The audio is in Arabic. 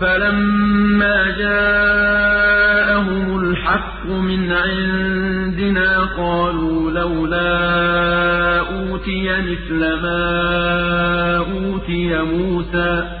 فَلَمَّا جَاءَهُمُ الْحَقُّ مِنْ عِندِنَا قَالُوا لَوْلَا أُوتِيَ مِثْلَ مَا أُوتِيَ مُوسَىٰ ۚ